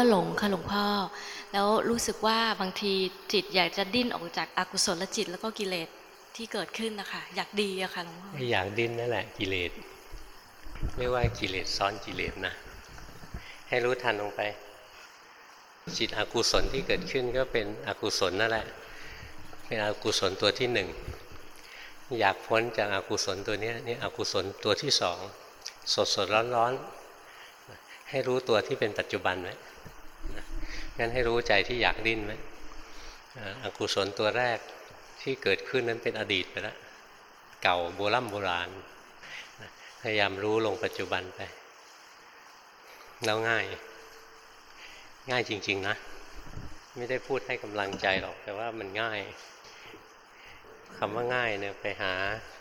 ก็หลงค่ะหลวงพ่อ แล้วรู้สึกว่าบางทีจิตอยากจะดิ้นออกจากอากุศลจิตแล้วก็กิเลสที่เกิดขึ้นนะคะอยากดีอะค่ะหลวงพ่ออยากดิ้นนั่นแหละกิเลสไม่ว่ากิเลสซ้อนกิเลสนะให้รู้ทันลงไปจิตอกุศลที่เกิดขึ้นก็เป็นอกุศลนั่นแหละ เป็นอกุศลตัวที่หนึ่งอยากพ้นจากอากุศลตัวนี้นี่อกุศลตัวที่สองสดสดร้อนร้อนให้รู้ตัวที่เป็นปัจจุบันไว้ งั้นให้รู้ใจที่อยากดิ้นไว้อ่าอกุศลตัวแรกที่เกิดขึ้นนั้นเป็นอดีตไปแล้วเก่าโบรโบราณ พยายามรู้ลงปัจจุบันไป แล้วง่าย ง่ายจริง ๆ นะ ไม่ได้พูดให้กำลังใจหรอก แต่ว่ามันง่ายคำว่าง่ายเนี่ยไปหา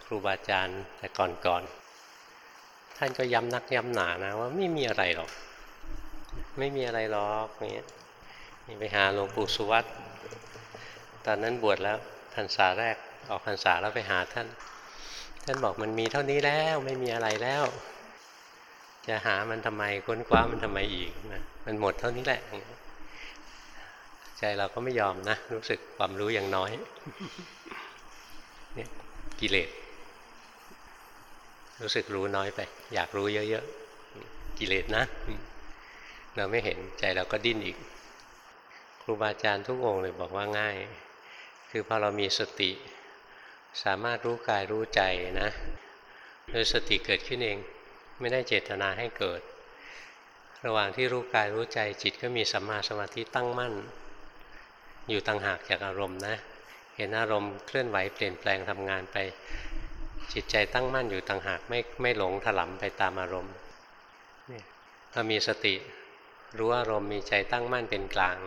ครูบาอาจารย์แต่ก่อนๆท่านก็ย้ำนักย้ำหนานะว่าไม่มีอะไรหรอก ไม่มีอะไรหรอกเนี่ย ไปหาหลวงปู่สุวัตตอนนั้นบวชแล้วพรรษาแรกออกพรรษาแล้วไปหาท่าน ท่านบอกมันมีเท่านี้แล้วไม่มีอะไรแล้ว จะหามันทำไมค้นคว้ามันทำไมอีกนะมันหมดเท่านี้แหละ ใจเราก็ไม่ยอมนะ รู้สึกความรู้อย่างน้อยเนี่ยกิเลสรู้สึกรู้น้อยไป อยากรู้เยอะๆกิเลสนะ เราไม่เห็นใจเราก็ดิ้นอีก รูบาอาจารย์ทุกองค์เลยบอกว่าง่าย คือพอเรามีสติ สามารถรู้กายรู้ใจนะโดยสติเกิดขึ้นเองไม่ได้เจตนาให้เกิด ระหว่างที่รู้กายรู้ใจจิตก็มีสัมมาสมาธิตั้งมั่น อยู่ต่างหากจากอารมณ์นะ เห็นอารมณ์เคลื่อนไหวเปลี่ยนแปลงทำงานไป จิตใจตั้งมั่นอยู่ต่างหากไม่ไม่หลงถลำไปตามอารมณ์นี่พอมีสติรู้อารมณ์มีใจตั้งมั่นเป็นกลาง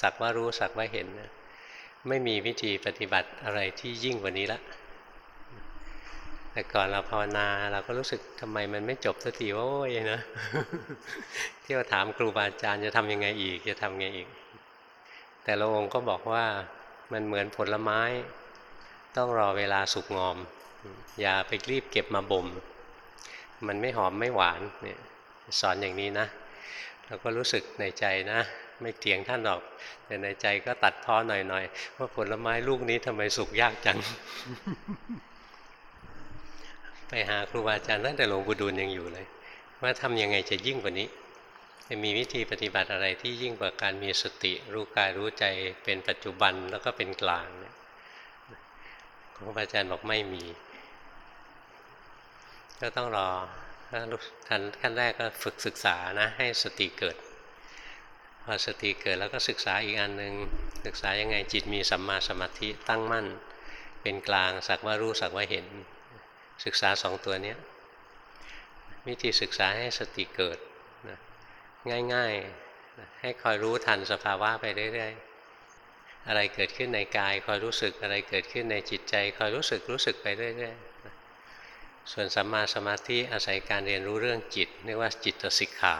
สักว่ารู้สักว่าเห็นนะไม่มีวิธีปฏิบัติอะไรที่ยิ่งกว่านี้ละ แต่ก่อนเราภาวนาเราก็รู้สึกทำไมมันไม่จบสักทีโอ้ยนะที่เราถามครูบาอาจารย์จะทำยังไงอีกจะทำไงอีก แต่ละองค์ก็บอกว่ามันเหมือนผลไม้ ต้องรอเวลาสุกงอม อย่าไปรีบเก็บมาบ่มมันไม่หอมไม่หวานเนี่ยสอนอย่างนี้นะ เราก็รู้สึกในใจนะ ไม่เถียงท่านหรอก แต่ในใจก็ตัดพ้อหน่อยๆว่าผลไม้ลูกนี้ทำไมสุกยากจัง ไปหาครูบาอาจารย์ตั้งแต่หลวงปู่ดูลยังอยู่เลย ว่าทำยังไงจะยิ่งกว่านี้จะมีวิธีปฏิบัติอะไรที่ยิ่งกว่าการมีสติ รู้กายรู้ใจเป็นปัจจุบันแล้วก็เป็นกลางเนี่ยครูบาอาจารย์บอกไม่มี ก็ต้องรอขั้นขั้นแรกก็ฝึกศึกษานะ ให้สติเกิด พอสติเกิดแล้วก็ศึกษาอีกอันหนึ่งศึกษายังไงจิตมีสัมมาสมาธิตั้งมั่น เป็นกลางสักว่ารู้สักว่าเห็น ศึกษาสองตัวนี้วิธีศึกษาให้สติเกิดนะง่ายๆนะให้คอยรู้ทันสภาวะไปเรื่อยๆอะไรเกิดขึ้นในกายคอยรู้สึกอะไรเกิดขึ้นในจิตใจคอยรู้สึกรู้สึกไปเรื่อยๆนะส่วนสัมมาสมาธิอาศัยการเรียนรู้เรื่องจิตเรียกว่าจิตสิกขา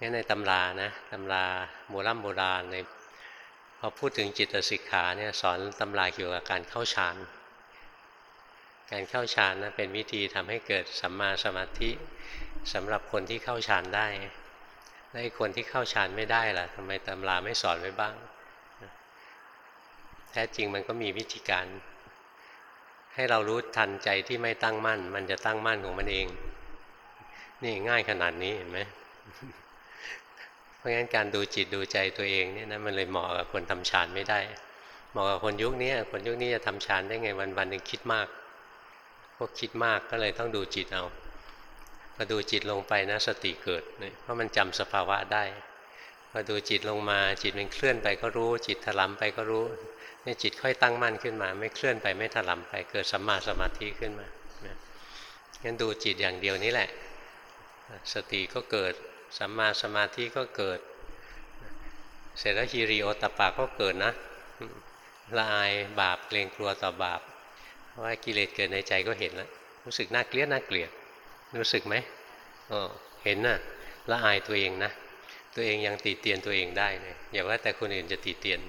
งั้นในตำรานะตำราโบราณโบราณในพอพูดถึงจิตสิกขาเนี่ยสอนตำราเกี่ยวกับการเข้าฌาน การเข้าฌานนะเป็นวิธีทำให้เกิดสัมมาสมาธิสำหรับคนที่เข้าฌานได้และคนที่เข้าฌานไม่ได้ล่ะทำไมตำราไม่สอนไว้บ้าง แท้จริงมันก็มีวิธีการ ให้เรารู้ทันใจที่ไม่ตั้งมั่น มันจะตั้งมั่นของมันเอง นี่ง่ายขนาดนี้เห็นไหม ราะงั้นการดูจิตดูใจตัวเองเนี่ยนะมันเลยเหมาะกับคนทำฌานไม่ได้ เหมาะกับคนยุคนี้คนยุคนี้จะทำฌานได้ไงวันวันหนึ่งคิดมาก พวกคิดมากก็เลยต้องดูจิตเอาพอดูจิตลงไปนะสติเกิดเพราะมันจำสภาวะได้พอดูจิตลงมาจิตมันเคลื่อนไปก็รู้ จิตถลำไปก็รู้นี่จิตค่อยตั้งมั่นขึ้นมา ไม่เคลื่อนไปไม่ถลำไปเกิดสัมมาสมาธิขึ้นมางั้นดูจิตอย่างเดียวนี้แหละ สติก็เกิด สัมมาสมาธิก็เกิด เสร็จแล้วฮีริโอตปาก็เกิดนะละอายบาปเกรงกลัวต่อบาปว่ากิเลสเกิดในใจก็เห็นแล้วรู้สึกน่าเกลียดน่าเกลียด รู้สึกไหมอ๋อเห็นนะ่ะละอายตัวเองนะ ตัวเองยังตีเตียนตัวเองได้เลยอย่าว่าแต่คนอื่นจะตีเตียน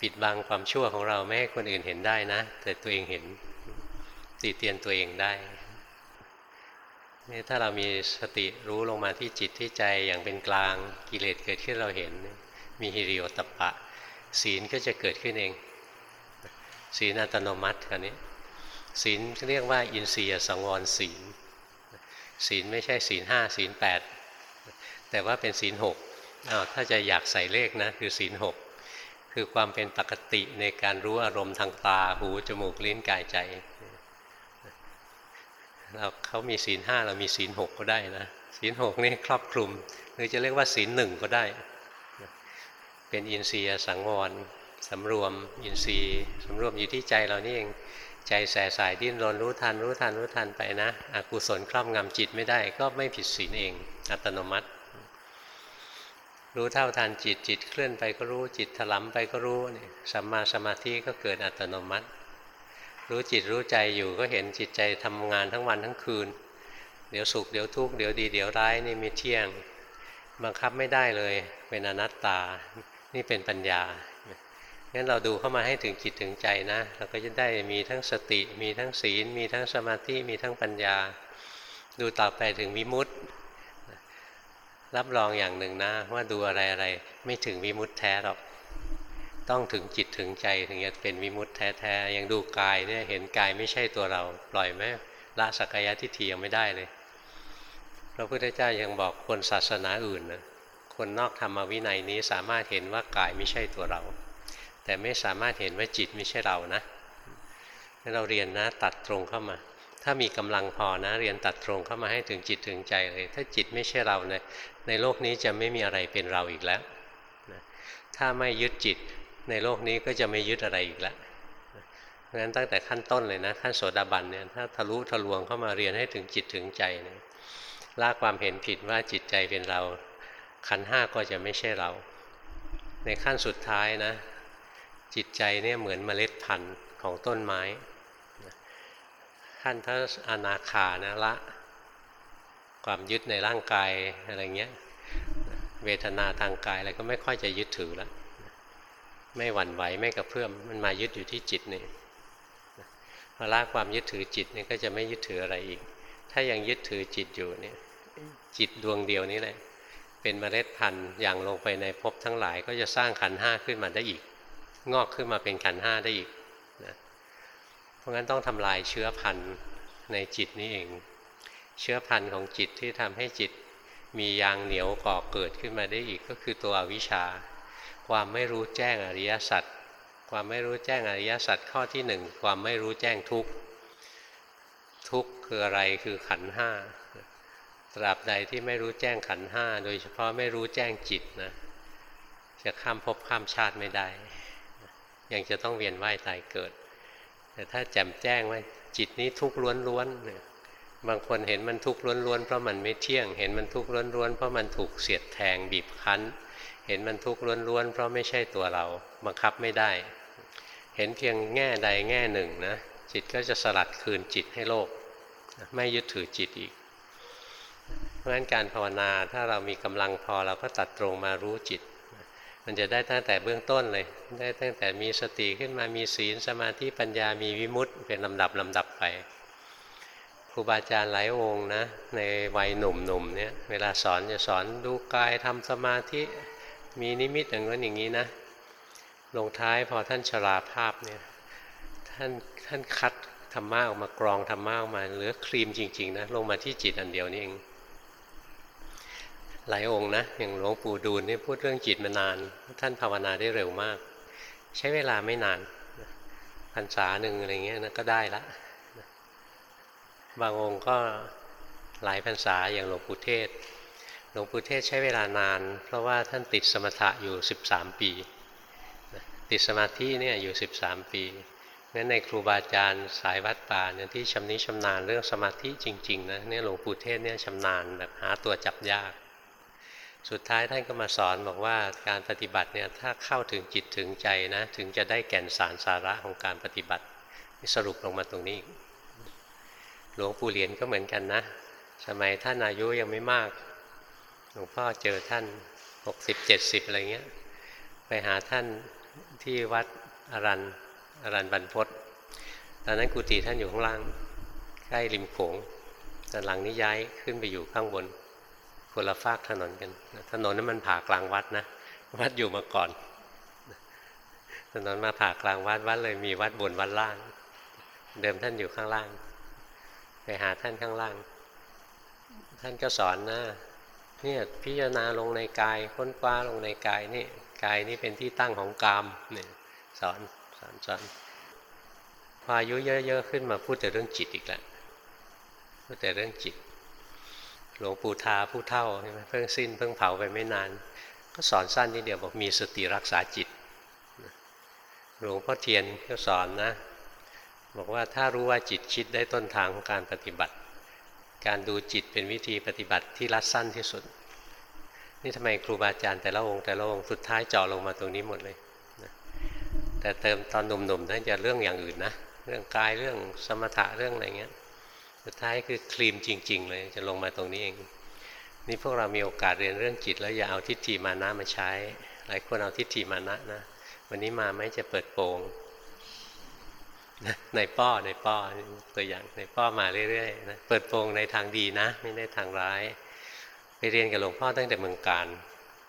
ปิดบังความชั่วของเราไม่ให้คนอื่นเห็นได้นะ แต่ตัวเองเห็นตีเตียนตัวเองได้ นี่ถ้าเรามีสติรู้ลงมาที่จิตที่ใจอย่างเป็นกลางกิเลสเกิดขึ้นเราเห็น มีฮิริโอตปะ ศีลก็จะเกิดขึ้นเอง ศีลอัตโนมัติคันนี้ ศีลเรียกว่า อินทรียสังวรศีล ศีลไม่ใช่ศีลห้าศีลแปดแต่ว่าเป็นศีลหกถ้าจะอยากใส่เลขนะคือศีลหกคือความเป็นปกติในการรู้อารมณ์ทางตาหูจมูกลิ้นกายใจ เราเขามีศีลห้าเรามีศีลหกก็ได้นะศีลหกนี่ครอบคลุม หรือจะเรียกว่าศีลหนึ่งก็ได้ เป็นอินทรียสังวรสำรวมอินทรีย์สำรวมอยู่ที่ใจเรานี่เองใจแสสายดิ้นรนรู้ทันรู้ทันรู้ทันไปนะอกุศลครอบงำจิตไม่ได้ ก็ไม่ผิดศีลเอง อัตโนมัติ รู้เท่าทันจิตจิตเคลื่อนไปก็รู้จิตถลำไปก็รู้นี่สัมมาสมาธิก็เกิดอัตโนมัติ รู้จิตรู้ใจอยู่ก็เห็นจิตใจทำงานทั้งวันทั้งคืน เดี๋ยวสุขเดี๋ยวทุกข์เดี๋ยวดีเดี๋ยวร้ายนี่มีเที่ยง บังคับไม่ได้เลย เป็นอนัตตา นี่เป็นปัญญางั้นเราดูเข้ามาให้ถึงจิตถึงใจนะ เราก็จะได้มีทั้งสติ มีทั้งศีล มีทั้งสมาธิมีทั้งปัญญา ดูต่อไปถึงวิมุตติรับรองอย่างหนึ่งนะว่าดูอะไรอะไรไม่ถึงวิมุตติแท้หรอก ต้องถึงจิตถึงใจถึงจะเป็นวิมุตติแท้ๆย่างดูกายเนี่ยเห็นกายไม่ใช่ตัวเรา ปล่อยไหมละสักยะทิฏฐิยังไม่ได้เลยพระพุทธเจ้ายังบอกคนศาสนาอื่นนะคนนอกธรรมวินัยนี้สามารถเห็นว่ากายไม่ใช่ตัวเรา แต่ไม่สามารถเห็นว่าจิตไม่ใช่เรานะเราเรียนนะตัดตรงเข้ามา ถ้ามีกำลังพอนะ เรียนตัดตรงเข้ามาให้ถึงจิตถึงใจเลย ถ้าจิตไม่ใช่เราในในโลกนี้จะไม่มีอะไรเป็นเราอีกแล้วนะถ้าไม่ยึดจิต ในโลกนี้ก็จะไม่ยึดอะไรอีกล้วเพราะฉะนั้นตั้งแต่ขั้นต้นเลยนะขั้นโสดาบันเนี่ยถ้าทะลุทะลวงเข้ามาเรียนให้ถึงจิตถึงใจเนี่ยละความเห็นผิดว่าจิตใจเป็นเรา ขันห้าก็จะไม่ใช่เรา ในขั้นสุดท้ายนะ จิตใจเนี่ยเหมือนเมล็ดพันธุ์ของต้นไม้ขั้นถ้าอนาคานะละ ความยึดในร่างกายอะไรเงี้ยเวทนาทางกายอะไรก็ไม่ค่อยจะยึดถือแล้ว ไม่หวั่นไหวไม่กระเพื่อมมันมายึดอยู่ที่จิตนี่พอละความยึดถือจิตนี่ก็จะไม่ยึดถืออะไรอีก ถ้ายังยึดถือจิตอยู่เนี่ย จิตดวงเดียวนี้แหละ เป็นเมล็ดพันธุ์อย่างลงไปในภพทั้งหลาย ก็จะสร้างขันห้าขึ้นมาได้อีก งอกขึ้นมาเป็นขันห้าได้อีกนะเพราะงั้นต้องทำลายเชื้อพันธุ์ในจิตนี้เอง เชื้อพันธุ์ของจิตที่ทำให้จิตมียางเหนียวก่อเกิดขึ้นมาได้อีกก็คือตัวอวิชชา ความไม่รู้แจ้งอริยสัจความไม่รู้แจ้งอริยสัจข้อที่หนึ่งความไม่รู้แจ้งทุกทุกคืออะไรคือขันห้าตราบใดที่ไม่รู้แจ้งขันห้าโดยเฉพาะไม่รู้แจ้งจิตนะจะข้ามภพข้ามชาติไม่ได้ ยังจะต้องเวียนว่ายตายเกิด แต่ถ้าแจ่มแจ้งว่าจิตนี้ทุกข์ล้วนๆบางคนเห็นมันทุกข์ล้วนๆเพราะมันไม่เที่ยง เห็นมันทุกข์ล้วนๆเพราะมันถูกเสียดแทงบีบคั้น เห็นมันทุกข์ล้วนๆเพราะไม่ใช่ตัวเราบังคับไม่ได้ เห็นเพียงแง่ใดแง่หนึ่งนะจิตก็จะสลัดคืนจิตให้โลก ไม่ยึดถือจิตอีก เพราะฉะนั้นการภาวนาถ้าเรามีกำลังพอเราก็ตัดตรงมารู้จิต มันจะได้ตั้งแต่เบื้องต้นเลย ได้ตั้งแต่มีสติขึ้นมามีศีลสมาธิปัญญามีวิมุตต์เป็นลำดับลำดับไปครูบาอาจารย์หลายองค์นะในวัยหนุ่มๆเนี่ยเวลาสอนจะสอนดูกายทำสมาธิ มีนิมิตอย่างนั้นอย่างนี้นะ ลงท้ายพอท่านชราภาพเนี่ย ท่านท่านคัดธรรมะออกมากรองธรรมะออกมาเหลือครีมจริง ๆ นะ ลงมาที่จิตอันเดียวนี่เอง หลายองค์นะ อย่างหลวงปู่ดูลนี่พูดเรื่องจิตมานาน ท่านภาวนาได้เร็วมาก ใช้เวลาไม่นานพรรษาหนึ่งอะไรเงี้ยนะก็ได้ละ บางองค์ก็หลายพรรษาอย่างหลวงปู่เทศ ลวงปู่เทศใช้เวลานาน เพราะว่าท่านติดสมถะอยู่ 13 ปี ติดสมาธิเนี่ยอยู่ 13 ปีงั้นในครูบาอาจารย์สายวัดป่าเนี่ยที่ชำนิชำนาญเรื่องสมาธิจริงๆนะเนี่ยหลวงปู่เทศเนี่ยชำนาญแบบหาตัวจับยาก สุดท้ายท่านก็มาสอนบอกว่าการปฏิบัติเนี่ยถ้าเข้าถึงจิตถึงใจนะถึงจะได้แก่นสารสาระของการปฏิบัติสรุปลงมาตรงนี้ หลวงปู่เหรียญก็เหมือนกันนะ สมัยท่านอายุยังไม่มาก หลวงพ่อเจอท่านหกสิบเจ็ดสิบอะไรเงี้ย ไปหาท่านที่วัดอรันอรันบรรพศตอนนั้นกุฏิท่านอยู่ข้างล่าง ใกล้ริมโขงแต่หลังนี้ย้ายขึ้นไปอยู่ข้างบนคนละฟากถนนกัน ถนนนั้นมันผ่ากลางวัดนะ วัดอยู่มาก่อน ถนนมาผ่ากลางวัดวัดเลยมีวัดบนวัดล่าง เดิมท่านอยู่ข้างล่าง ไปหาท่านข้างล่าง ท่านก็สอนนะ เนี่ยพิจารณาลงในกาย ค้นคว้าลงในกายนี่กายนี่เป็นที่ตั้งของกามเนี่ยสอนสอนสอนพออายุเยอะๆขึ้นมาพูดแต่เรื่องจิตอีกแล้วพูดแต่เรื่องจิต หลวงปู่ทาผู้เท่าใช่ไหมเพิ่งสิ้นเพิ่งเผาไปไม่นาน ก็สอนสั้นนิดเดียวบอกมีสติรักษาจิตหลวงพ่อเทียนก็สอนนะ บอกว่าถ้ารู้ว่าจิตคิดได้ต้นทางของการปฏิบัติ การดูจิตเป็นวิธีปฏิบัติที่รัดสั้นที่สุด นี่ทำไมครูบาอาจารย์แต่ละองค์แต่ละองค์สุดท้ายเจาะลงมาตรงนี้หมดเลยนะแต่เติมตอนหนุ่มๆท่านจะเรื่องอย่างอื่นนะ เรื่องกายเรื่องสมถะเรื่องอะไรเงี้ย สุดท้ายคือคลีมจริง ๆ เลยจะลงมาตรงนี้เอง นี่พวกเรามีโอกาสเรียนเรื่องจิต แล้วอย่าเอาทิฏฐิมานะมาใช้ หลายคนเอาทิฏฐิมานะนะ วันนี้มาไม่จะเปิดโปงในป้อในป้อตัวอย่างในป้อมาเรื่อยๆนะเปิดโปงในทางดีนะ ไม่ได้ทางร้าย ไปเรียนกับหลวงพ่อตั้งแต่เมืองการ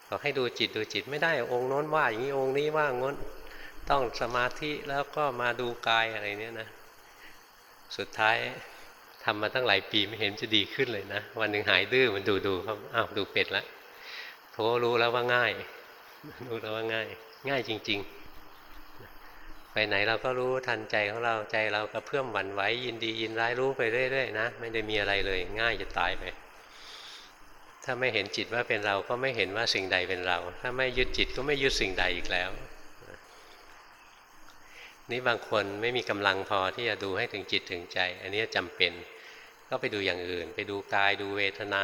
บอกให้ดูจิตดูจิตไม่ได้องค์โน้นว่าอย่างนี้องค์นี้ว่าง้นต้องสมาธิแล้วก็มาดูกายอะไรเนี้ยนะ สุดท้ายทำมาตั้งหลายปีไม่เห็นจะดีขึ้นเลยนะ วันหนึ่งหายดื้อมันดูดูเขาอ้าวดูเป็ดล้วโถรู้แล้วว่าง่ายรู้แล้วว่าง่าย ง่ายจริง ๆ ไปไหนเราก็รู้ทันใจของเราใจเรากระเพื่อมหวั่นไหวยินดียินร้ายรู้ไปเรื่อยๆนะไม่ได้มีอะไรเลย ง่ายจะตายไป ถ้าไม่เห็นจิตว่าเป็นเราก็ไม่เห็นว่าสิ่งใดเป็นเรา ถ้าไม่ยึดจิตก็ไม่ยึดสิ่งใดอีกแล้ว นี่บางคนไม่มีกำลังพอที่จะดูให้ถึงจิตถึงใจ อันนี้จำเป็นก็ไปดูอย่างอื่น ไปดูกายดูเวทนา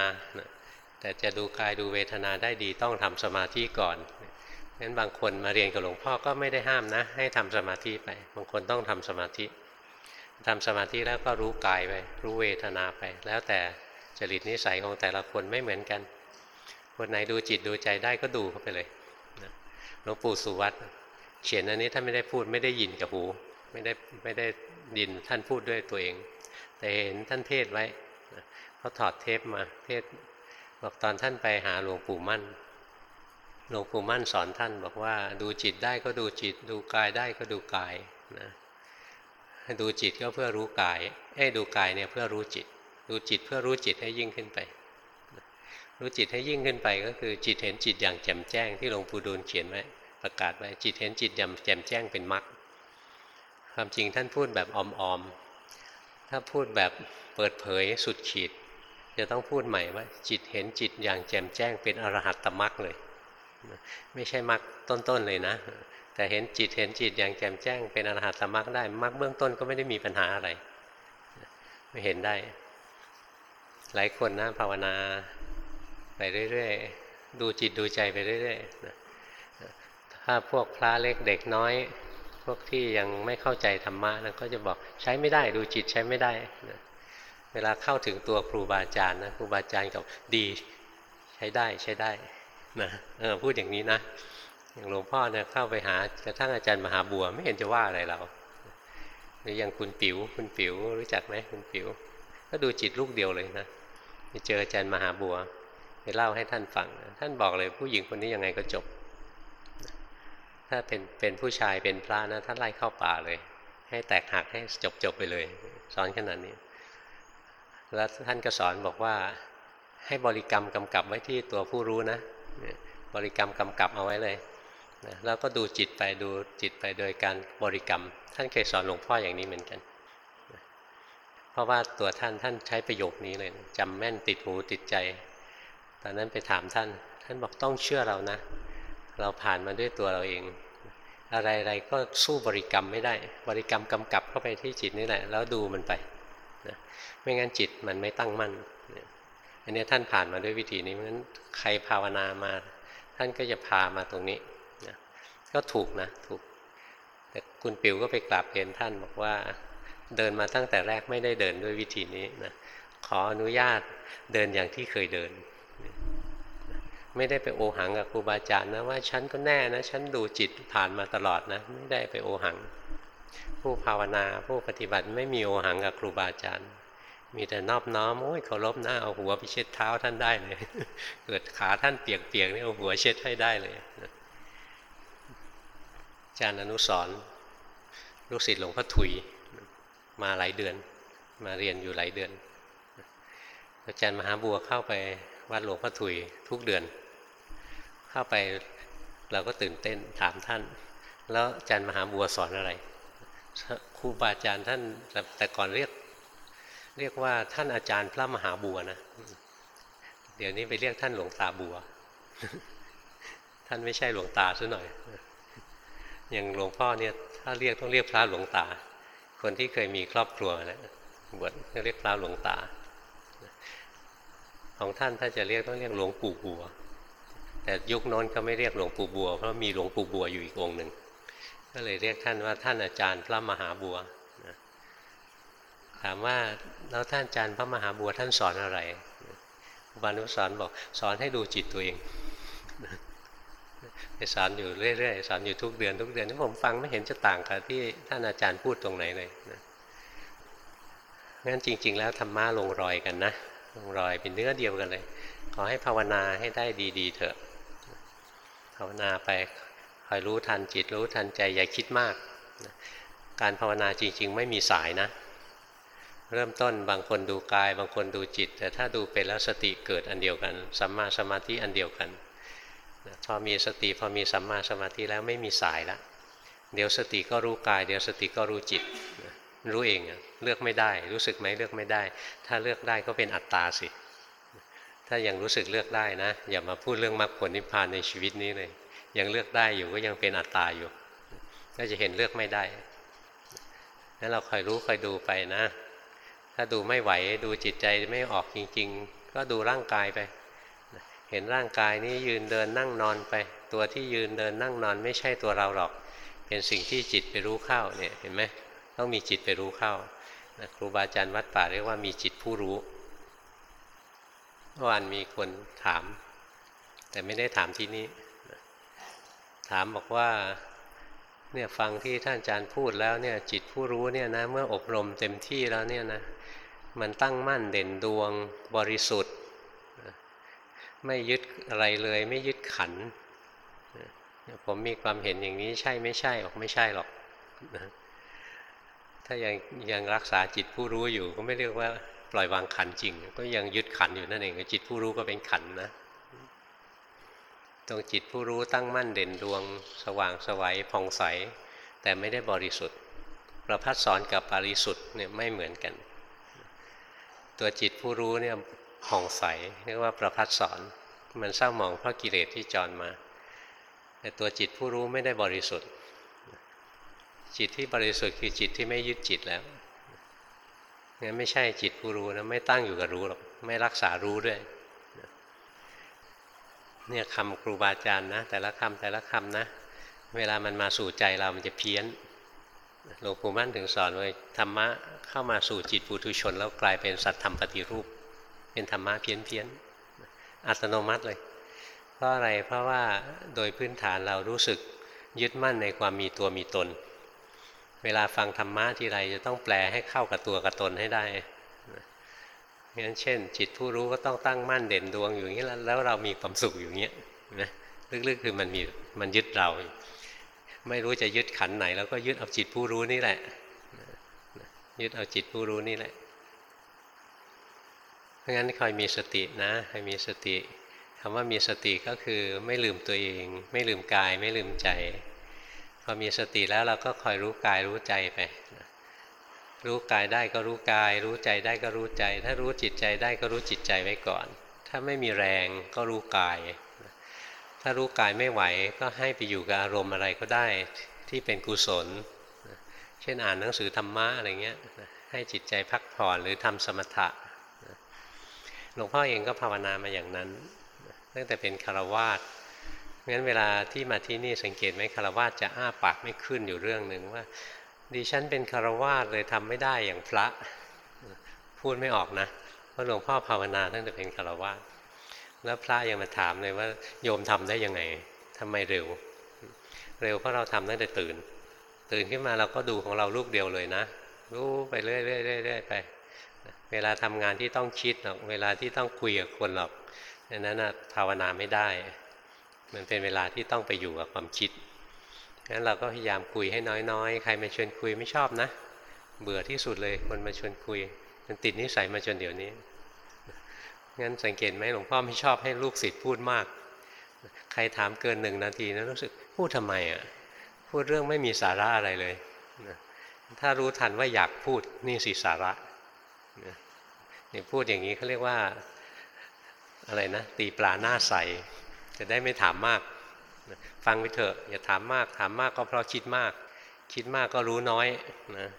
แต่จะดูกายดูเวทนาได้ดีต้องทำสมาธิก่อนงั้นบางคนมาเรียนกับหลวงพ่อก็ไม่ได้ห้ามนะ ให้ทำสมาธิไป บางคนต้องทำสมาธิทำสมาธิแล้วก็รู้กายไป รู้เวทนาไป แล้วแต่ ริตนิสัยของแต่ละคนไม่เหมือนกัน คนไหนดูจิตดูใจได้ก็ดูเข้าไปเลยหลวงปู่สุวัตเขียนอันนี้ท่านไม่ได้พูดไม่ได้ยินกับหู ไม่ได้ไม่ได้ยินท่านพูดด้วยตัวเอง แต่เห็นท่านเทศไว้เขาถอดเทปมาเทศบอกตอนท่านไปหาหลวงปู่มั่นหลวงปู่มั่นสอนท่านบอกว่าดูจิตได้ก็ดูจิต ดูกายได้ก็ดูกายนะดูจิตก็เพื่อรู้กาย เอ้ดูกายเนี่ยเพื่อรู้จิต ดูจิตเพื่อรู้จิตให้ยิ่งขึ้นไป รู้จิตให้ยิ่งขึ้นไปก็คือจิตเห็นจิตอย่างแจ่มแจ้งที่หลวงปู่ดูลเขียนไว้ประกาศไว้จิตเห็นจิตอย่างแจ่มแจ้งเป็นมรรคความจริงท่านพูดแบบออมๆ ถ้าพูดแบบเปิดเผยสุดขีด จะต้องพูดใหม่ว่า จิตเห็นจิตอย่างแจ่มแจ้งเป็นอรหัตตมรรคเลย ไม่ใช่มรรคต้นๆเลยนะ แต่เห็นจิตเห็นจิตอย่างแจ่มแจ้งเป็นอรหัตตมรรคได้มรรคเบื้องต้นก็ไม่ได้มีปัญหาอะไร ไม่เห็นได้ หลายคนนะภาวนาไปเรื่อยๆ ดูจิตดูใจไปเรื่อยๆถ้าพวกพระเล็กเด็กน้อย พวกที่ยังไม่เข้าใจธรรมะนะก็จะบอกใช้ไม่ได้ดูจิตใช้ไม่ได้นะเวลาเข้าถึงตัวครูบาอาจารย์นะครูบาอาจารย์ก็ดีใช้ได้ใช้ได้นะเออพูดอย่างนี้นะอย่างหลวงพ่อเนี่ยเข้าไปหากระทั่งอาจารย์มหาบัวไม่เห็นจะว่าอะไรเราหรืออย่างคุณปิ๋วคุณปิ๋วรู้จักไหมคุณปิ๋วก็ดูจิตลูกเดียวเลยนะ ไปเจออาจารย์มหาบัวไปเล่าให้ท่านฟัง ท่านบอกเลยผู้หญิงคนนี้ยังไงก็จบ ถ้าเป็นเป็นผู้ชายเป็นพระนะท่านไล่เข้าป่าเลย ให้แตกหักให้จบจบไปเลย สอนขนาดนี้ แล้วท่านก็สอนบอกว่าให้บริกรรมกำกับไว้ที่ตัวผู้รู้นะ บริกรรมกำกับเอาไว้เลยนะแล้วก็ดูจิตไปดูจิตไปโดยการบริกรรม ท่านเคยสอนหลวงพ่ออย่างนี้เหมือนกัน เพราะว่าตัวท่านท่านใช้ประโยคนี้เลยจำแม่นติดหูติดใจ ตอนนั้นไปถามท่าน ท่านบอกต้องเชื่อเรานะ เราผ่านมาด้วยตัวเราเอง อะไรๆก็สู้บริกรรมไม่ได้ บริกรรมกำกับเข้าไปที่จิตนี่แหละ แล้วดูมันไปนะไม่งั้นจิตมันไม่ตั้งมั่นอันนี้ท่านผ่านมาด้วยวิธีนี้เพราะฉะนั้นใครภาวนามา ท่านก็จะพามาตรงนี้นะก็ถูกนะถูก แต่คุณปิวก็ไปกราบเรียนท่านบอกว่า เดินมาตั้งแต่แรกไม่ได้เดินด้วยวิธีนี้นะขออนุญาตเดินอย่างที่เคยเดิน ไม่ได้ไปโอหังกับครูบาอาจารย์นะว่าฉันก็แน่นะฉันดูจิตผ่านมาตลอดนะไม่ได้ไปโอหัง ผู้ภาวนาผู้ปฏิบัติไม่มีโอหังกับครูบาอาจารย์ มีแต่นอบน้อมโอ้ยเคารพนะเอาหัวไปเช็ดเท้าท่านได้เลยเกิดขาท่านเปียกๆนี่เอาหัวเช็ดให้ได้เลยอาจารย์อนุสรลูกศิษย์หลวงพ่อถุย มาหลายเดือน มาเรียนอยู่หลายเดือน อาจารย์มหาบัวเข้าไปวัดหลวงพ่อถุยทุกเดือน เข้าไปเราก็ตื่นเต้นถามท่าน แล้วอาจารย์มหาบัวสอนอะไรครูบาอาจารย์ท่านแต่ก่อนเรียก เรียกว่าท่านอาจารย์พระมหาบัวนะเดี๋ยวนี้ไปเรียกท่านหลวงตาบัว ท่านไม่ใช่หลวงตาซะหน่อยอย่างหลวงพ่อเนี่ยถ้าเรียกต้องเรียกพระหลวงตา คนที่เคยมีครอบครัวแล้วบวชเรียกพระหลวงตา ของท่านถ้าจะเรียกต้องเรียกหลวงปู่บัว แต่ยุคน้นก็ไม่เรียกหลวงปู่บัว เพราะมีหลวงปู่บัวอยู่อีกองหนึ่ง ก็เลยเรียกท่านว่าท่านอาจารย์พระมหาบัวถามว่าแล้วท่านอาจารย์พระมหาบัวท่านสอนอะไรครูบานุสอนบอกสอนให้ดูจิตตัวเอง สอนอยู่เรื่อยๆสอนอยู่ทุกเดือนทุกเดือนที่ผมฟังไม่เห็นจะต่างกับที่ท่านอาจารย์พูดตรงไหนเลยนะงั้นจริง ๆ แล้วธรรมะลงรอยกันนะลงรอยเป็นเนื้อเดียวกันเลย ขอให้ภาวนาให้ได้ดีๆเถอะภาวนาไปคอยรู้ทันจิตรู้ทันใจอย่าคิดมาก การภาวนาจริง ๆ ไม่มีสายนะ เริ่มต้นบางคนดูกาย บางคนดูจิต แต่ถ้าดูเป็นแล้วสติเกิดอันเดียวกันสัมมาสมาธิอันเดียวกัน พอมีสติพอมีสัมมาสมาธิแล้วไม่มีสายละเดี๋ยวสติก็รู้กาย เดี๋ยวสติก็รู้จิตรู้เองเลือกไม่ได้ รู้สึกไหมเลือกไม่ได้ ถ้าเลือกได้ก็เป็นอัตตาสิ ถ้ายังรู้สึกเลือกได้นะ อย่ามาพูดเรื่องมรรคผลนิพพานในชีวิตนี้เลยยังเลือกได้อยู่ก็ยังเป็นอัตตาอยู่ก็จะเห็นเลือกไม่ได้นั้นเราคอยรู้คอยดูไปนะ ถ้าดูไม่ไหวดูจิตใจไม่ออกจริง ๆ ก็ดูร่างกายไป เห็นร่างกายนี้ยืนเดินนั่งนอนไป ตัวที่ยืนเดินนั่งนอนไม่ใช่ตัวเราหรอก เป็นสิ่งที่จิตไปรู้เข้าเนี่ยเห็นไหมต้องมีจิตไปรู้เข้าครูบาอาจารย์วัดป่าเรียกว่ามีจิตผู้รู้เมื่อวานมีคนถาม แต่ไม่ได้ถามที่นี้ ถามบอกว่าเนี่ยฟังที่ท่านอาจารย์พูดแล้วเนี่ยจิตผู้รู้เนี่ยนะเมื่ออบรมเต็มที่แล้วเนี่ยนะมันตั้งมั่นเด่นดวงบริสุทธิ์ ไม่ยึดอะไรเลย ไม่ยึดขันผมมีความเห็นอย่างนี้ใช่ไม่ใช่บอกไม่ใช่หรอกถ้ายังยังรักษาจิตผู้รู้อยู่ ก็ไม่เรียกว่าปล่อยวางขันจริง ก็ยังยึดขันอยู่นั่นเองจิตผู้รู้ก็เป็นขันนะตรงจิตผู้รู้ตั้งมั่นเด่นดวง สว่างสวัยผ่องใส แต่ไม่ได้บริสุทธิ์ ประพัดสอนกับบริสุทธิ์เนี่ยไม่เหมือนกัน ตัวจิตผู้รู้เนี่ย ผ่องใสเรียกว่าประพัดสอนมันเศร้าหมองเพราะกิเลสที่จรมา แต่ตัวจิตผู้รู้ไม่ได้บริสุทธิ์ จิตที่บริสุทธิ์คือจิตที่ไม่ยึดจิตแล้วงั้นไม่ใช่จิตผู้รู้นะไม่ตั้งอยู่กับรู้หรอกไม่รักษารู้ด้วยเนี่ยคำครูบาอาจารย์นะ แต่ละคำแต่ละคำนะ เวลามันมาสู่ใจเรามันจะเพี้ยนหลวงปู่มั่นถึงสอนว่าธรรมะเข้ามาสู่จิตปุถุชน แล้วกลายเป็นสัตธรรมปฏิรูป เป็นธรรมะเพี้ยนเพี้ยนอัตโนมัติเลย เพราะอะไรเพราะว่าโดยพื้นฐานเรารู้สึกยึดมั่นในความมีตัวมีตน เวลาฟังธรรมะทีไรจะต้องแปลให้เข้ากับตัวกับตนให้ได้งั้นเช่น จิตผู้รู้ก็ต้องตั้งมั่นเด่นดวงอยู่อย่างนี้แล้วเรามีความสุขอยู่อย่างเงี้ยนะลึกๆคือมันมีมันยึดเรา ไม่รู้จะยึดขันไหน แล้วก็ยึดเอาจิตผู้รู้นี่แหละยึดเอาจิตผู้รู้นี่แหละ เพราะงั้นคอยมีสตินะคอยมีสติคำว่ามีสติก็คือไม่ลืมตัวเอง ไม่ลืมกาย ไม่ลืมใจ พอมีสติแล้วเราก็คอยรู้กายรู้ใจไปรู้กายได้ก็รู้กาย รู้ใจได้ก็รู้ใจ ถ้ารู้จิตใจได้ก็รู้จิตใจไว้ก่อน ถ้าไม่มีแรงก็รู้กาย ถ้ารู้กายไม่ไหวก็ให้ไปอยู่กับอารมณ์อะไรก็ได้ที่เป็นกุศล เช่นอ่านหนังสือธรรมะอะไรเงี้ยให้จิตใจพักผ่อนหรือทำสมถะ หลวงพ่อเองก็ภาวนามาอย่างนั้น ตั้งแต่เป็นคารวาสงั้นเวลาที่มาที่นี่สังเกตไหมคารวาสจะอ้าปากไม่ขึ้นอยู่เรื่องหนึ่งว่า ดิฉันเป็นคารวาสเลยทำไม่ได้อย่างพระ พูดไม่ออกนะเพราะหลวงพ่อภาวนาตั้งแต่เป็นคารวาสแล้วพระยังมาถามเลยว่าโยมทำได้ยังไงทำไมเร็ว เร็วเพราะเราทำตั้งแต่ตื่น ตื่นขึ้นมาเราก็ดูของเราลูกเดียวเลยนะรู้ไปเรื่อยๆไป เวลาทำงานที่ต้องคิดหรอกเวลาที่ต้องคุยกับคนหรอกอันนั้นนะภาวนาไม่ได้ มันเป็นเวลาที่ต้องไปอยู่กับความคิดงั้นเราก็พยายามคุยให้น้อยๆ ใครมาชวนคุยไม่ชอบนะ เบื่อที่สุดเลยคนมาชวนคุย มันติดนิสัยมาจนเดี๋ยวนี้งั้นสังเกตไหมหลวงพ่อไม่ชอบให้ลูกศิษย์พูดมาก ใครถามเกินหนึ่งนาทีนะรู้สึกพูดทำไมอะพูดเรื่องไม่มีสาระอะไรเลย ถ้ารู้ทันว่าอยากพูดนี่สิสาระ นี่พูดอย่างนี้เขาเรียกว่าอะไรนะตีปลาหน้าใสจะได้ไม่ถามมาก ฟังไปเถอะอย่าถามมากถามมากก็เพราะคิดมาก คิดมากก็รู้น้อยนะ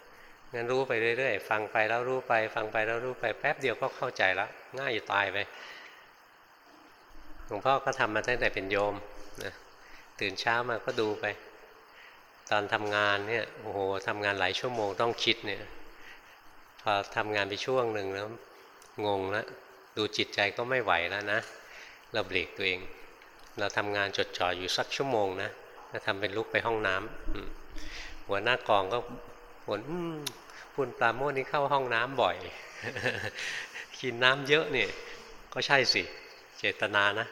งั้นรู้ไปเรื่อยๆ ฟังไปแล้วรู้ไป ฟังไปแล้วรู้ไปแป๊บเดียวก็เข้าใจแล้วง่ายจะตายไปหลวงพ่อก็ทำมาตั้งแต่เป็นโยมนะตื่นเช้ามาก็ดูไป ตอนทำงานเนี่ยโอ้โหทำงานหลายชั่วโมงต้องคิดเนี่ยพอทำงานไปช่วงหนึ่งแล้ว งงแล้วดูจิตใจก็ไม่ไหวแล้วนะ เราเบรกตัวเอง เราทำงานจดจ่ออยู่สักชั่วโมงนะจะทำเป็นลุกไปห้องน้ำหัวหน้ากองก็บ่นคุณปลาโมดนี่เข้าห้องน้ำบ่อยกินน้ำเยอะเนี่ยก็ใช่สิ เจตนานะ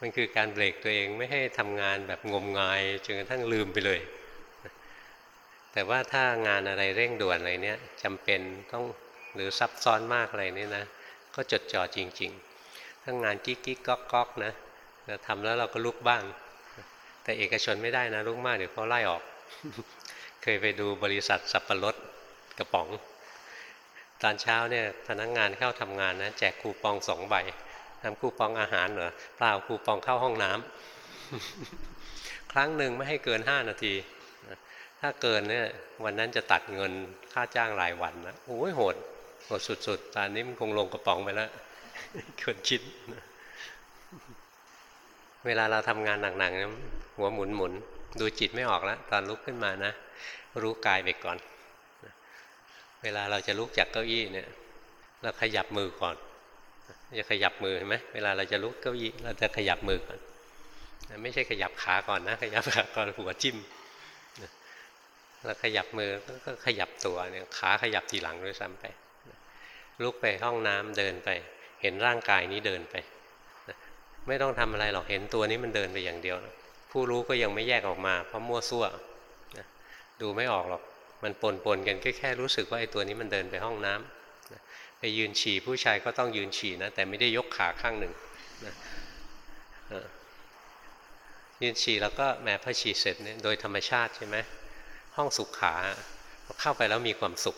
มันคือการเบรกตัวเองไม่ให้ทำงานแบบงมงายจนกระทั่งลืมไปเลยแต่ว่าถ้างานอะไรเร่งด่วนอะไรเนี้ยจำเป็นต้อง หรือซับซ้อนมากอะไรนี่นะก็จดจ่อจริงๆถ้างานกิ๊กกิ๊กก๊อกก๊อกนะทำแล้วเราก็ลุกบ้าง แต่เอกชนไม่ได้นะลุกมากเดี๋ยวเขาไล่ออก เคยไปดูบริษัทสับปะรดกระป๋อง ตอนเช้าเนี่ยพนักงงานเข้าทำงานนะแจกคูปองสองใบทำคูปองอาหารเหรอเปล่าคูปองเข้าห้องน้ำครั้งหนึ่งไม่ให้เกินห้านาทีถ้าเกินเนี่ยวันนั้นจะตัดเงินค่าจ้างรายวันนะโอ้ยโหด โหดสุดๆตอนนี้มันคงลงกระป๋องไปแล้วคนคิด เวลาเราทำงานหนักๆเนี่ยหัวหมุนหมุนดูจิตไม่ออกแล้วตอนลุกขึ้นมานะ รู้กายไปก่อน เวลาเราจะลุกจากเก้าอี้เนี่ย เราขยับมือก่อนจะขยับมือเห็นไหมเวลาเราจะลุกเก้าอี้เราจะขยับมือก่อนไม่ใช่ขยับขาก่อนนะ ขยับขาก่อนหัวจิ้มเราขยับมือก็ขยับตัวเนี่ยขาขยับทีหลังด้วยซ้ำไป ลุกไปห้องน้ำเดินไป เห็นร่างกายนี้เดินไปไม่ต้องทำอะไรหรอกเห็นตัวนี้มันเดินไปอย่างเดียว ผู้รู้ก็ยังไม่แยกออกมา เพราะมั่วซั่วดูไม่ออกหรอกมันปนปนกันแค่แค่รู้สึกว่าไอ้ตัวนี้มันเดินไปห้องน้ำไปยืนฉี่ผู้ชายก็ต้องยืนฉี่นะแต่ไม่ได้ยกขาข้างหนึ่งยืนฉี่แล้วก็แม้พอฉี่เสร็จเนี่ยโดยธรรมชาติใช่ไหมห้องสุขขาเข้าไปแล้วมีความสุข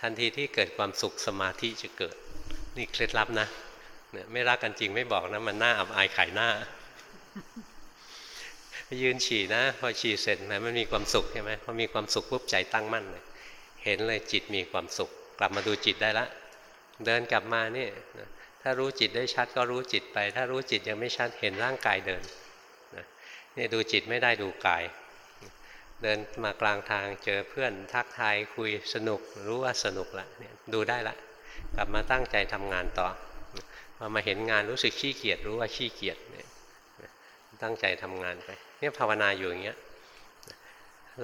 ทันทีที่เกิดความสุขสมาธิจะเกิด นี่เคล็ดลับนะเนี่ยไม่รักกันจริงไม่บอกนะมันหน้าอับอายขายหน้า ยืนฉี่นะ พอฉี่เสร็จนะมันมีความสุขใช่ไหมพอมีความสุขปุ๊บใจตั้งมั่นเลยเห็นเลยจิตมีความสุข กลับมาดูจิตได้ละ เดินกลับมานี่ถ้ารู้จิตได้ชัดก็รู้จิตไป ถ้ารู้จิตยังไม่ชัดเห็นร่างกายเดินนี่ดูจิตไม่ได้ดูกาย เดินมากลางทางเจอเพื่อนทักทายคุยสนุกรู้ว่าสนุกละเนี่ยดูได้ละ กลับมาตั้งใจทำงานต่อพอมาเห็นงานรู้สึกขี้เกียจรู้ว่าขี้เกียจเนี่ยตั้งใจทำงานไปเนี่ยภาวนาอยู่อย่างเงี้ย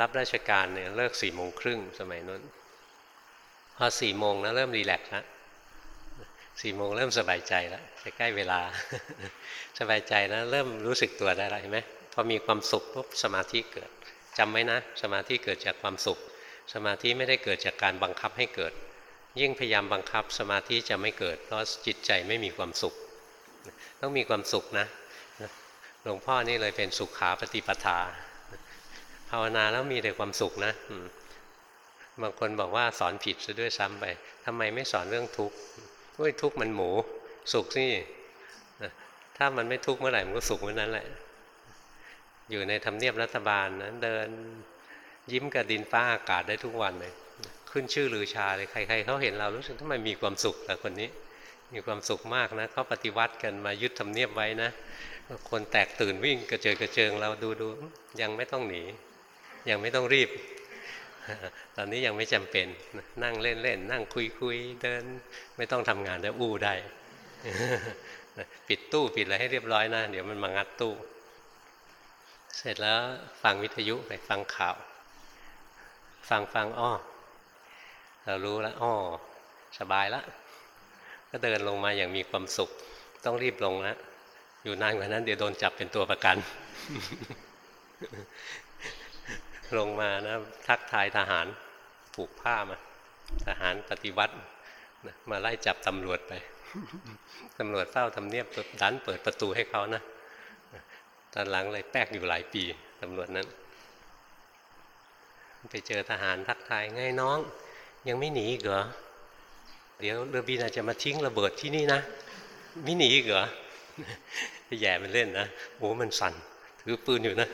รับราชการเนี่ยเลิกสี่โมงครึ่งสมัยนั้นพอสี่โมงนะเริ่มรีแลกซ์ล้วสี่โมงเริ่มสบายใจแล้วจะใกล้เวลา สบายใจนะเริ่มรู้สึกตัวได้แล้วเห็นไหมพอมีความสุขปุ๊บสมาธิเกิด จำไว้นะ สมาธิเกิดจากความสุข สมาธิไม่ได้เกิดจากการบังคับให้เกิด ยิ่งพยายามบังคับสมาธิจะไม่เกิด เพราะจิตใจไม่มีความสุข ต้องมีความสุขนะหลวงพ่อนี่เลยเป็นสุขขาปฏิปทา ภาวนาแล้วมีแต่ความสุขนะบางคนบอกว่าสอนผิดซะด้วยซ้ำไปทำไมไม่สอนเรื่องทุกข์ทุกข์มันหมู สุขนี่ถ้ามันไม่ทุกข์เมื่อไหร่มันก็สุขเมื่อนั้นแหละ อยู่ในทำเนียบรัฐบาลนะเดินยิ้มกับดินฟ้าอากาศได้ทุกวันเลยขึ้นชื่อลือชาเลยใคร ๆเขาเห็นเรารู้สึกทำไมมีความสุขแต่คนนี้ มีความสุขมากนะเขาปฏิวัติกันมายึดทำเนียบไว้นะคนแตกตื่นวิ่งกระเจิงกระเจิงเราดูดูยังไม่ต้องหนี ยังไม่ต้องรีบ ตอนนี้ยังไม่จำเป็นนั่งเล่นเล่นนั่งคุยคุยเดินไม่ต้องทำงานแล้วอู้ได้ปิดตู้ปิดอะไรให้เรียบร้อยนะ เดี๋ยวมันมางัดตู้ เสร็จแล้วฟังวิทยุไปฟังข่าว ฟังฟังอ้อเรารู้แล้วอ้อสบายละ ก็เดินลงมาอย่างมีความสุข ต้องรีบลงนะอยู่นานกว่านั้นเดี๋ยวโดนจับเป็นตัวประกัน ลงมานะ ทักทายทหารผูกผ้ามา ทหารปฏิวัติมาไล่จับตำรวจไป ตำรวจเฝ้าทำเนียบดันเปิดประตูให้เขานะ ตอนหลังเลยแป๊กอยู่หลายปีตำรวจนั้น ไปเจอทหารทักทายไงน้อง ยังไม่หนีอีกเหรอ เดี๋ยวเรือบินอาจจะมาทิ้งระเบิดที่นี่นะ ไม่หนีอีกเหรอไปแย่มันเล่นนะโอ้มันสั่นถือปืนอยู่นะ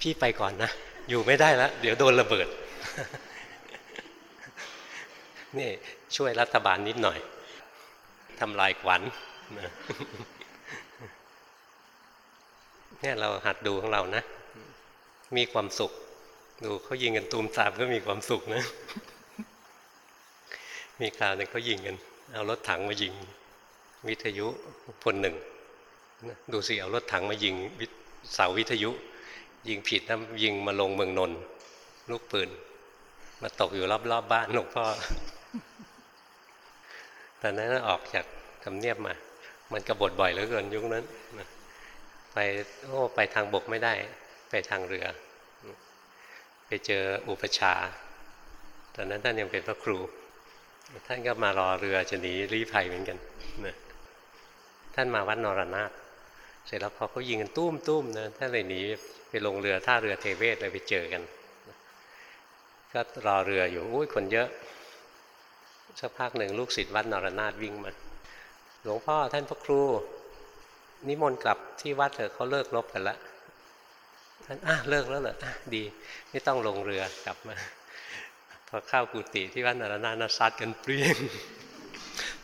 พี่ไปก่อนนะ อยู่ไม่ได้แล้วเดี๋ยวโดนระเบิด นี่ช่วยรัฐบาลนิดหน่อยทำลายขวัญนะ เนี่ยเราหัดดูของเรานะ มีความสุข ดูเขายิงกันตูมตามก็มีความสุขนะ มีข่าวหนึ่งเขายิงกัน เอารถถังมายิง วิทยุพลหนึ่งดูสิเอารถถังมายิงเสาวิทยุ ยิงผิดนะยิงมาลงเมืองนนท์ลูกปืน มาตกอยู่รอบๆบบ้านหลวงพ่อตอนนั้นออกจากทำเนียบมา มันกระบฏบ่อยเหลือเกินยุคนั้นนะ ไปโอ้ไปทางบกไม่ได้ ไปทางเรือ ไปเจออุปชาตอนนั้นท่านยังเป็นพระครู ท่านก็มารอเรือจะหนีรีภัยเหมือนกันนะท่านมาวัดนรนาถเสร็จแล้วพอเขายิงกันตุ้มตุ้มนะท่านเลยหนีไปลงเรือท่าเรือเทเวศเลยไปเจอกัน ก็รอเรืออยู่อุ้ยคนเยอะสักพักหนึ่งลูกศิษย์วัดนรนาถวิ่งมาหลวงพ่อท่านพระครู นิมนต์กลับที่วัดเถอะเขาเลิกรบกันแล้วท่านอะเลิกแล้วเหรออะดีไม่ต้องลงเรือกลับมาพอเข้ากุฏิที่วัดนรนานะซัดกันเปรี้ยง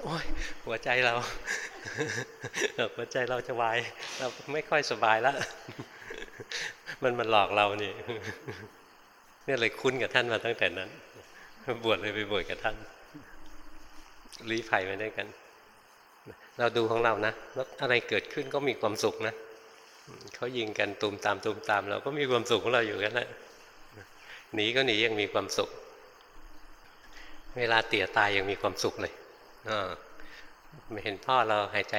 โอ้ยหัวใจเราหัวใจเราจะวาย เราไม่ค่อยสบายแล้วมันมันหลอกเรานี่เนี่ยเลยคุ้นกับท่านมาตั้งแต่นั้น บวชเลยไปบวชกับท่านรีภัยไปด้วยกัน เราดูของเรานะแล้วอะไรเกิดขึ้นก็มีความสุขนะเขายิงกันตูมตามตูมตาม เราก็มีความสุขของเราอยู่กันแหละหนีก็หนียังมีความสุข เวลาเตี่ยตายยังมีความสุขเลยไม่เห็นพ่อเราหายใจ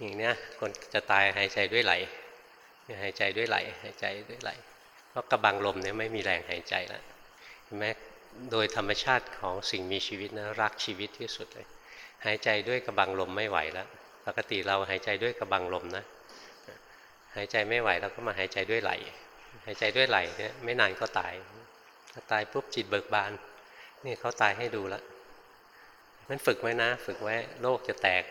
อย่างเนี้ยคนจะตายหายใจด้วยไหลหายใจด้วยไหลหายใจด้วยไหลเพราะกระบังลมเนี่ยไม่มีแรงหายใจแล้วเห็นไหมโดยธรรมชาติของสิ่งมีชีวิตนะรักชีวิตที่สุดเลย หายใจด้วยกระบังลมไม่ไหวแล้วปกติเราหายใจด้วยกระบังลมนะหายใจไม่ไหวเราก็มาหายใจด้วยไหล หายใจด้วยไหลเนี่ยไม่นานก็ตายถ้าตายปุ๊บจิตเบิกบาน นี่เขาตายให้ดูแล้วมันฝึกไว้นะ ฝึกไว้โลกจะแตก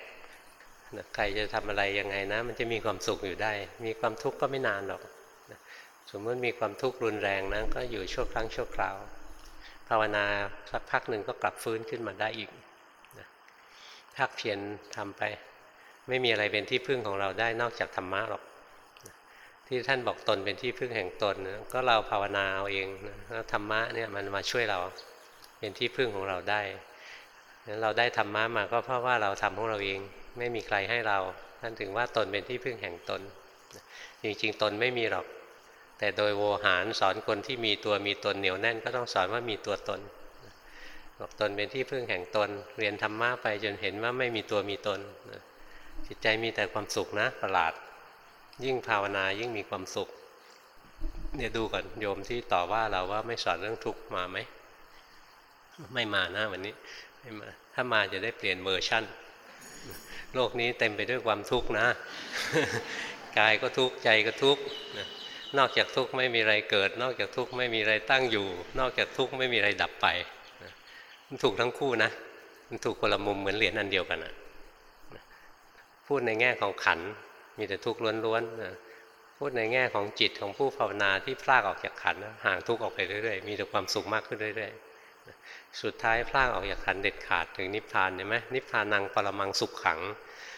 ใครจะทำอะไรยังไงนะ มันจะมีความสุขอยู่ได้ มีความทุกข์ก็ไม่นานหรอกสมมติมีความทุกข์รุนแรงนะก็อยู่ชั่วครั้งชั่วคราว ภาวนาสักพักหนึ่งก็กลับฟื้นขึ้นมาได้อีก ภาคเพียรทำไป ไม่มีอะไรเป็นที่พึ่งของเราได้นอกจากธรรมะหรอกที่ท่านบอกตนเป็นที่พึ่งแห่งตน ก็เราภาวนาเอาเองแล้วธรรมะเนี่ยมันมาช่วยเราเป็นที่พึ่งของเราได้นั้นเราได้ธรรมะมาก็เพราะว่าเราทำของเราเอง ไม่มีใครให้เราท่านถึงว่าตนเป็นที่พึ่งแห่งตน จริงๆ ตนไม่มีหรอก แต่โดยโวหารสอนคนที่มีตัวมีตนเหนียวแน่นก็ต้องสอนว่ามีตัวตน บอกตนเป็นที่พึ่งแห่งตน เรียนธรรมะไปจนเห็นว่าไม่มีตัวมีตนจิตใจมีแต่ความสุขนะประหลาด ยิ่งภาวนายิ่งมีความสุขเนี่ยดูก่อนโยมที่ต่อว่าเราว่าไม่สอนเรื่องทุกข์มาไหมไม่มานะวันนี้ไม่มาถ้ามาจะได้เปลี่ยนเวอร์ชั่น โลกนี้เต็มไปด้วยความทุกข์นะ กายก็ทุกข์ใจก็ทุกข์นอกจากทุกข์ไม่มีอะไรเกิด นอกจากทุกข์ไม่มีอะไรตั้งอยู่ นอกจากทุกข์ไม่มีอะไรดับไป มันถูกทั้งคู่นะ มันถูกคนละมุมเหมือนเหรียญอันเดียวกันนะพูดในแง่ของขันมีแต่ทุกข์ล้วนๆพูดในแง่ของจิตของผู้ภาวนาที่พลากออกจากขันห่างทุกข์ออกไปเรื่อยๆ มีแต่ความสุขมากขึ้นเรื่อยๆ สุดท้ายพลากออกจากขันเด็ดขาดถึงนิพพานเห็นไหมนิพพานังปรมังสุขขัง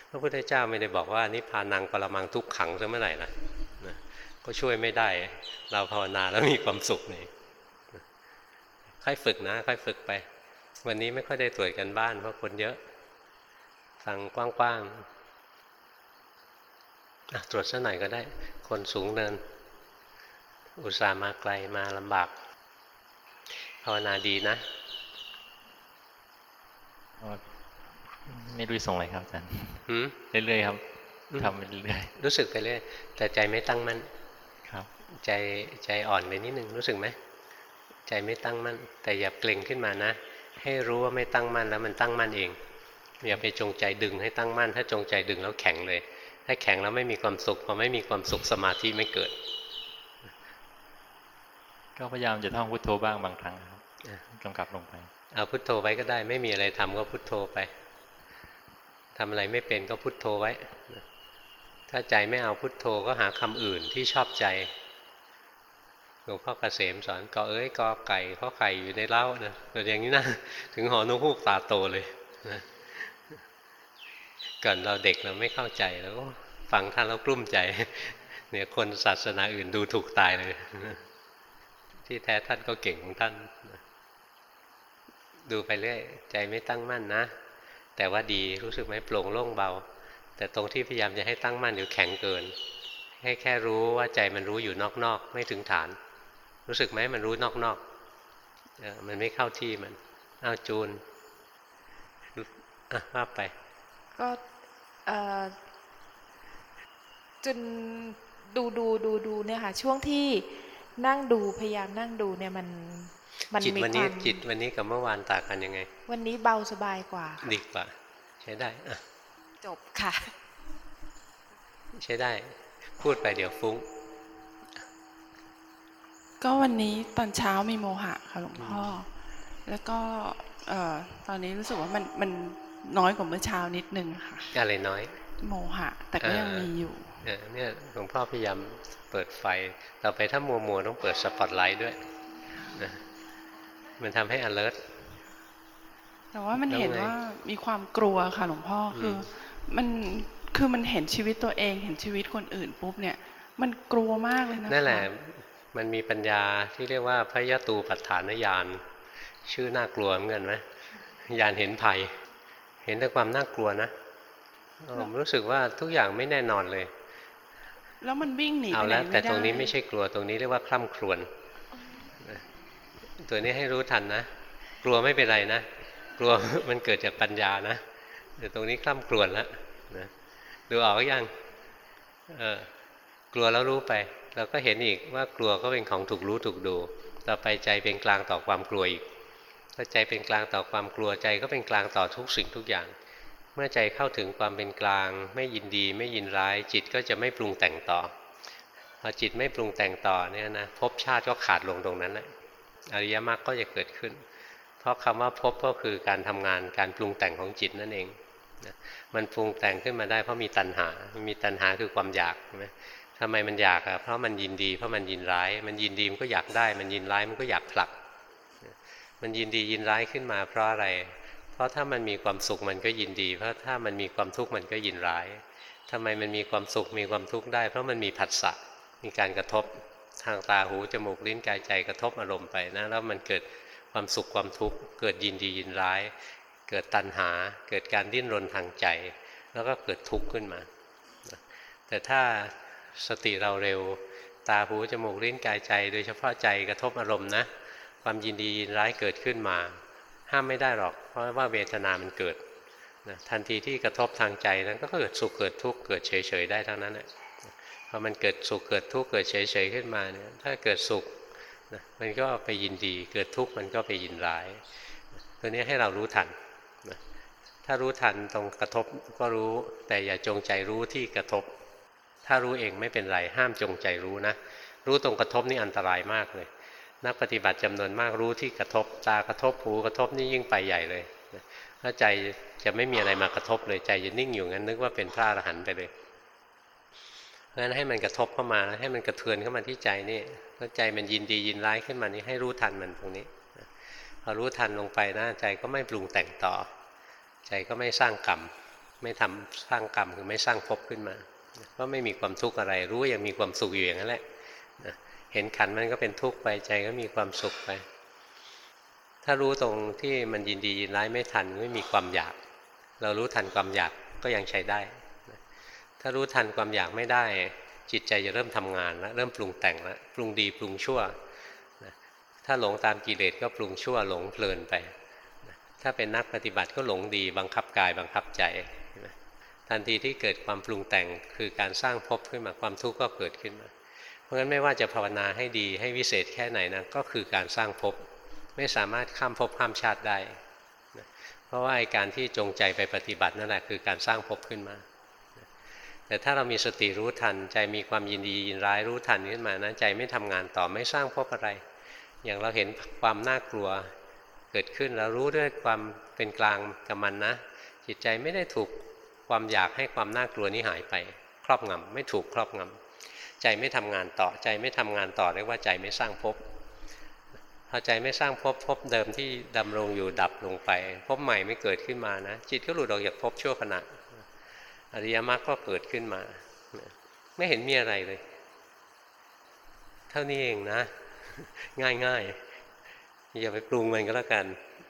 พระพุทธเจ้าไม่ได้บอกว่านิพพานังปรมังทุกขังจะเมื่อไหร่ล่ะก็ช่วยไม่ได้ เราภาวนาแล้วมีความสุขนี่ค่อยฝึกนะ ค่อยฝึกไป วันนี้ไม่ค่อยได้ตรวจกันบ้านเพราะคนเยอะฟังกว้างๆตรวจสักหน่อยก็ได้ คนสูงเนิน อุตส่าห์มาไกลมาลำบากภาวนาดีนะก็ไม่รู้จะส่งอะไรครับอาจารย์หืมเรื่อยๆครับอืมทำไปเรื่อยรู้สึกไปเรื่อยแต่ใจไม่ตั้งมั่นๆครับ ใจใจอ่อนไปนิดนึงรู้สึกไหมใจไม่ตั้งมั่นแต่อย่าเกร็งขึ้นมานะ ให้รู้ว่าไม่ตั้งมั่นแล้วมันตั้งมั่นเองอย่าไปจงใจดึงให้ตั้งมั่น ถ้าจงใจดึงแล้วแข็งเลย ถ้าแข็งแล้วไม่มีความสุขพอไม่มีความสุขสมาธิไม่เกิด ก็พยายามจะท่องพุทโธบ้างบางครั้งครับอะกำกับลงไปเอาพุทโธไว้ก็ได้ ไม่มีอะไรทำก็พุทโธไปทำอะไรไม่เป็นก็พุทโธไว้ ถ้าใจไม่เอาพุทโธก็หาคำอื่นที่ชอบใจ หลวงพ่อเกษมสอนกอเอ้ยกอไก่ข้อไข่อยู่ในเล้านะแต่อย่างนี้นะถึงหอนกฮูกตาโตเลยนะก่อนเราเด็กเราไม่เข้าใจแล้วฟังท่านแล้วกลุ้มใจ เนี่ยคนศาสนาอื่นดูถูกตายเลย ที่แท้ท่านก็เก่งของท่าน ดูไปเรื่อยใจไม่ตั้งมั่นนะ แต่ว่าดีรู้สึกไหมโปร่งโล่งเบา แต่ตรงที่พยายามจะให้ตั้งมั่นอยู่แข็งเกิน ให้แค่รู้ว่าใจมันรู้อยู่นอกๆ ไม่ถึงฐาน รู้สึกไหมมันรู้นอกๆเออมันไม่เข้าที่มันอ้าวจูนอะว่าไป ก็เอ่อจนดูดูดูดูเนี่ยค่ะ ช่วงที่นั่งดูพยายามนั่งดูเนี่ยมันมันจิตมีวันคนี้วามจิตวันนี้กับเมื่อวานต่างกันยังไง วันนี้เบาสบายกว่าค่ะดีกว่า ใช้ได้อะจบค่ะ ใช้ได้ พูดไปเดี๋ยวฟุ้ง ก็วันนี้ตอนเช้ามีโมหะค่ะหลวงพ่อ แล้วก็เอ่อตอนนี้รู้สึกว่ามันมันน้อยกว่าเมื่อเช้านิดนึงค่ะอะไรน้อย โมหะ แต่ก็ยังเออมีอยู่เออเนี่ยหลวงพ่อพยายามเปิดไฟ ต่อไปถ้ามัวมัวๆต้องเปิดสปอตไลท์ด้วยนะมันทำให้ alert แต่ว่ามันแล้วเห็นไงว่ามีความกลัวค่ะหลวงพ่ออมคือมันคือมันเห็นชีวิตตัวเองเห็นชีวิตคนอื่นปุ๊บเนี่ย มันกลัวมากเลยนะคะนั่นแหละ มันมีปัญญาที่เรียกว่าพยตูปัฏฐานญาณชื่อน่ากลัวเหมือนกันไหมญาณเห็นภัย เห็นแต่ความน่ากลัวนะเออผมรู้สึกว่าทุกอย่างไม่แน่นอนเลย แล้วมันวิ่งหนีเอาไปไหนแล้วไม่แต่ได้ตรงนี้ไม่ใช่กลัวตรงนี้เรียกว่าคล่ำครวญนะตัวนี้ให้รู้ทันนะกลัวไม่เป็นไรนะกลัวมันเกิดจากปัญญานะแต่ตรงนี้คล่ำครวญแล้วนะดูออกหรือยังเออกลัวแล้วรู้ไป เราก็เห็นอีกว่ากลัวก็เป็นของถูกรู้ถูกดู ต่อไปใจเป็นกลางต่อความกลัวอีกถ้าใจเป็นกลางต่อความกลัวใจก็เป็นกลางต่อทุกสิ่งทุกอย่าง เมื่อใจเข้าถึงความเป็นกลาง ไม่ยินดีไม่ยินร้าย จิตก็จะไม่ปรุงแต่งต่อพอจิตไม่ปรุงแต่งต่อเนี่ยนะภพชาติก็ขาดลงตรงนั้นแหละอริยมรรคก็จะเกิดขึ้น เพราะคำว่าภพก็คือการทำงานการปรุงแต่งของจิตนั่นเองนะมันปรุงแต่งขึ้นมาได้เพราะมีตัณหา มีตัณหาคือความอยากใช่ไหม ทำไมมันอยากอะเพราะมันยินดีเพราะมันยินร้าย มันยินดีมันก็อยากได้ มันยินร้ายมันก็อยากผลัก มันยินดียินร้ายขึ้นมาเพราะอะไร เพราะถ้ามันมีความสุขมันก็ยินดี เพราะถ้ามันมีความทุกข์มันก็ยินร้ายทำไมมันมีความสุขมีความทุกข์ได้ เพราะมันมีผัสสะมีการกระทบทางตาหูจมูกลิ้นกายใจกระทบอารมณ์ไปนะแล้วมันเกิดความสุขความทุกข์เกิดยินดียินร้าย เกิดตัณหา เกิดการดิ้นรนทางใจ แล้วก็เกิดทุกข์ขึ้นมา แต่ถ้า สติเราเร็ว ตาหูจมูกลิ้นกายใจ โดยเฉพาะใจกระทบอารมณ์นะความยินดียินร้ายเกิดขึ้นมา ห้ามไม่ได้หรอก เพราะว่าเวทนามันเกิดนะทันทีที่กระทบทางใจนั้นก็เกิดสุขเกิดทุกข์เกิดเฉยๆได้ทั้งนั้นแหละพอมันเกิดสุขเกิดทุกข์เกิดเฉยๆขึ้นมาเนี่ยถ้าเกิดสุขนะมันก็ไปยินดีเกิดทุกข์มันก็ไปยินร้าย ตัวนี้ให้เรารู้ทันนะถ้ารู้ทันตรงกระทบก็รู้แต่อย่าจงใจรู้ที่กระทบ ถ้ารู้เองไม่เป็นไรห้ามจงใจรู้นะ รู้ตรงกระทบนี่อันตรายมากเลย นักปฏิบัติจำนวนมากรู้ที่กระทบ ตากระทบหูกระทบนี่ยิ่งไปใหญ่เลยถ้าใจจะไม่มีอะไรมากระทบเลยใจจะนิ่งอยู่งั้นนึกว่าเป็นพระอรหันต์ไปเลยเพราะฉะนั้นให้มันกระทบเข้ามาให้มันกระเทือนเข้ามาที่ใจนี่แล้วใจมันยินดียินร้ายขึ้นมานี่ให้รู้ทันมันตรงนี้พอรู้ทันลงไปนะใจก็ไม่ปรุงแต่งต่อ ใจก็ไม่สร้างกรรม ไม่ทำสร้างกรรมคือไม่สร้างภพขึ้นมา ก็ไม่มีความทุกข์อะไร รู้ว่ายังมีความสุขอยู่อย่างนั้นแหละเห็นขันมันก็เป็นทุกข์ไปใจก็มีความสุขไป ถ้ารู้ตรงที่มันยินดียินร้ายไม่ทันไม่มีความอยาก เรารู้ทันความอยากก็ยังใช้ได้ ถ้ารู้ทันความอยากไม่ได้ จิตใจจะเริ่มทำงานแล้วเริ่มปรุงแต่งแล้วปรุงดีปรุงชั่ว ถ้าหลงตามกิเลสก็ปรุงชั่วหลงเพลินไป ถ้าเป็นนักปฏิบัติก็หลงดีบังคับกายบังคับใจ ทันทีที่เกิดความปรุงแต่งคือการสร้างภพขึ้นมาความทุกข์ก็เกิดขึ้นมา เพราะฉะนั้นไม่ว่าจะภาวนาให้ดีให้วิเศษแค่ไหนนะก็คือการสร้างภพไม่สามารถข้ามภพข้ามชาติได้นะเพราะว่าไอการที่จงใจไปปฏิบัตินั่นแหละคือการสร้างภพขึ้นมา แต่ถ้าเรามีสติรู้ทันใจมีความยินดียินร้ายรู้ทันขึ้นมานะใจไม่ทำงานต่อไม่สร้างภพอะไร อย่างเราเห็นความน่ากลัวเกิดขึ้นเรารู้ด้วยความเป็นกลางกับมันนะ จิตใจไม่ได้ถูก ความอยากให้ความน่ากลัวนี้หายไป ครอบงำไม่ถูกครอบงำใจไม่ทำงานต่อใจไม่ทำงานต่อเรียกว่าใจไม่สร้างภพพอใจไม่สร้างภพภพเดิมที่ดำรงอยู่ดับลงไปภพใหม่ไม่เกิดขึ้นมานะจิตก็หลุดออกจากภพชั่วขณะอริยมรรคก็เกิดขึ้นมา ไม่เห็นมีอะไรเลย เท่านี้เองนะ ง่ายง่ายๆอย่าไปปรุงมันก็แล้วกัน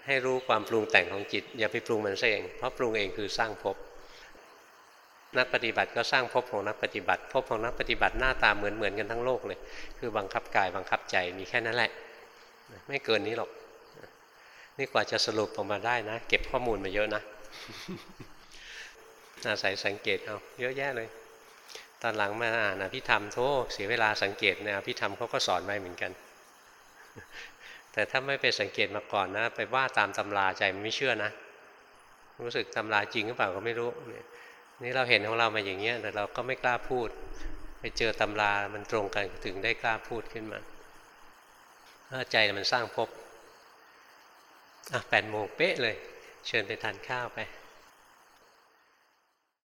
ให้รู้ความปรุงแต่งของจิต อย่าไปปรุงมันซะเองเพราะปรุงเองคือสร้างภพ นักปฏิบัติก็สร้างภพของนักปฏิบัติภพของนักปฏิบัติหน้าตาเหมือนเหมือนกันทั้งโลกเลย คือบังคับกายบังคับใจมีแค่นั้นแหละ ไม่เกินนี้หรอก นี่กว่าจะสรุปออกมาได้นะ เก็บข้อมูลมาเยอะนะอาศัยสังเกตเอาเยอะแยะเลย ตอนหลังมาอ่านอภิธรรมโทเสียเวลาสังเกตเนี่ยอภิธรรมเขาก็สอนไว้เหมือนกัน แต่ถ้าไม่ไปสังเกตมาก่อนนะ ไปว่าตามตำราใจมันไม่เชื่อนะ รู้สึกตำราจริงหรือเปล่าก็ไม่รู้เนี่ย นี่เราเห็นของเรามาอย่างเงี้ยแต่เราก็ไม่กล้าพูด ไปเจอตำรามันตรงกันถึงได้กล้าพูดขึ้นมาถ้าใจมันสร้างภพอะแปดโมงเป๊ะเลย เชิญไปทานข้าวไป